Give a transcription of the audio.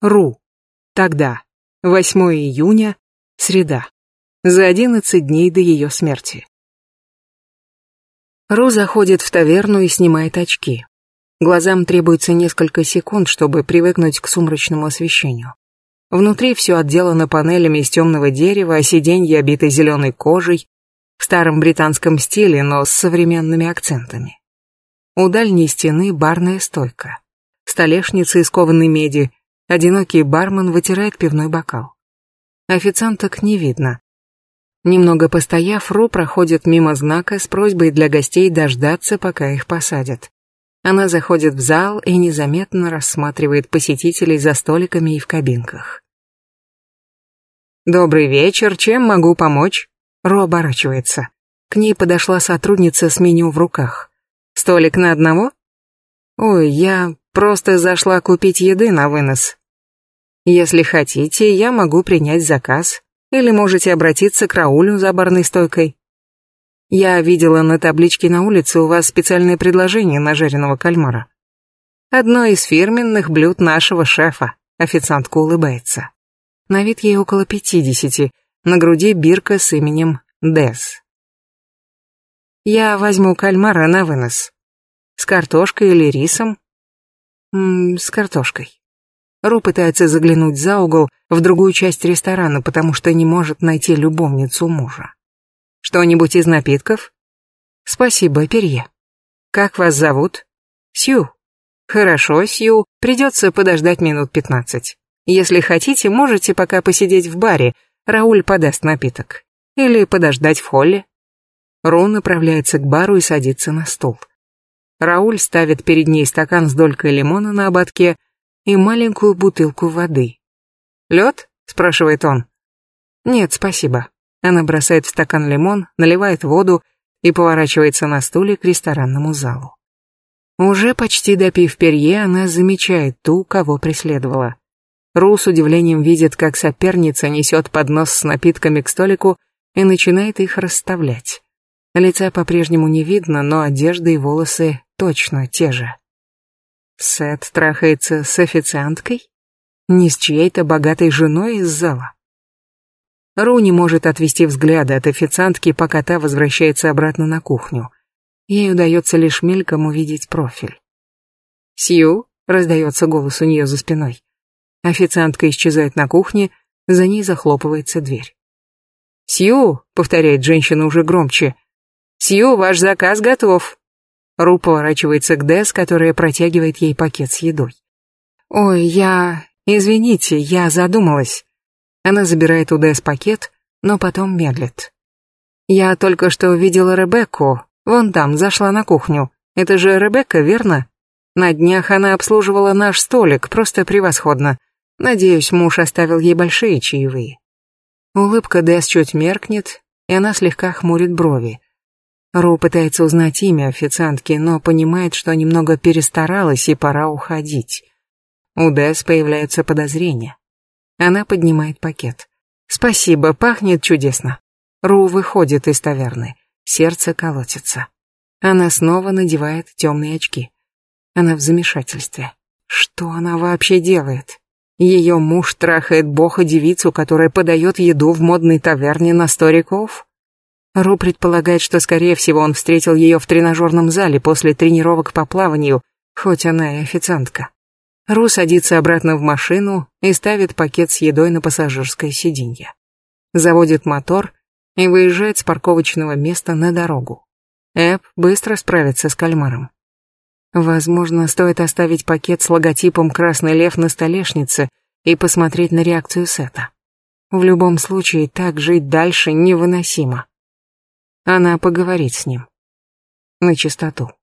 Ру. Тогда. 8 июня. Среда. За 11 дней до ее смерти. Ру заходит в таверну и снимает очки. Глазам требуется несколько секунд, чтобы привыкнуть к сумрачному освещению. Внутри все отделано панелями из темного дерева, а сиденья обиты зеленой кожей, в старом британском стиле, но с современными акцентами. У дальней стены барная стойка. Столешница из кованой меди, Одинокий бармен вытирает пивной бокал. Официанток не видно. Немного постояв, Ру проходит мимо знака с просьбой для гостей дождаться, пока их посадят. Она заходит в зал и незаметно рассматривает посетителей за столиками и в кабинках. «Добрый вечер, чем могу помочь?» Ру оборачивается. К ней подошла сотрудница с меню в руках. «Столик на одного?» «Ой, я Просто зашла купить еды на вынос. Если хотите, я могу принять заказ. Или можете обратиться к Раулю за барной стойкой. Я видела на табличке на улице у вас специальное предложение на жареного кальмара. Одно из фирменных блюд нашего шефа. Официантка улыбается. На вид ей около пятидесяти. На груди бирка с именем Дес. Я возьму кальмара на вынос. С картошкой или рисом М с картошкой. Ру пытается заглянуть за угол в другую часть ресторана, потому что не может найти любовницу мужа. Что-нибудь из напитков? Спасибо, Перье. Как вас зовут? Сью. Хорошо, Сью, придется подождать минут пятнадцать. Если хотите, можете пока посидеть в баре, Рауль подаст напиток. Или подождать в холле. Ру направляется к бару и садится на стул. Рауль ставит перед ней стакан с долькой лимона на ободке и маленькую бутылку воды. «Лед?» – спрашивает он. «Нет, спасибо». Она бросает в стакан лимон, наливает воду и поворачивается на стуле к ресторанному залу. Уже почти допив перье, она замечает ту, кого преследовала. Ру с удивлением видит, как соперница несет поднос с напитками к столику и начинает их расставлять. Лица по-прежнему не видно, но одежда и волосы точно те же. Сет трахается с официанткой? Не с чьей-то богатой женой из зала? Ру не может отвести взгляды от официантки, пока та возвращается обратно на кухню. Ей удается лишь мельком увидеть профиль. «Сью?» — раздается голос у нее за спиной. Официантка исчезает на кухне, за ней захлопывается дверь. «Сью!» — повторяет женщина уже громче. «Сью, ваш заказ готов!» Ру поворачивается к Дэс, которая протягивает ей пакет с едой. «Ой, я... Извините, я задумалась». Она забирает у Дэс пакет, но потом медлит. «Я только что видела Ребекку. Вон там, зашла на кухню. Это же Ребекка, верно? На днях она обслуживала наш столик, просто превосходно. Надеюсь, муж оставил ей большие чаевые». Улыбка Дэс чуть меркнет, и она слегка хмурит брови. Роу пытается узнать имя официантки, но понимает, что немного перестаралась и пора уходить. У Дэс появляются подозрения. Она поднимает пакет. «Спасибо, пахнет чудесно». Роу выходит из таверны. Сердце колотится. Она снова надевает темные очки. Она в замешательстве. Что она вообще делает? Ее муж трахает бога девицу, которая подает еду в модной таверне на сто реков? Ру предполагает, что, скорее всего, он встретил ее в тренажерном зале после тренировок по плаванию, хоть она и официантка. Ру садится обратно в машину и ставит пакет с едой на пассажирское сиденье. Заводит мотор и выезжает с парковочного места на дорогу. Эп быстро справится с кальмаром. Возможно, стоит оставить пакет с логотипом «Красный лев» на столешнице и посмотреть на реакцию Сета. В любом случае, так жить дальше невыносимо. Она поговорит с ним. На чистоту.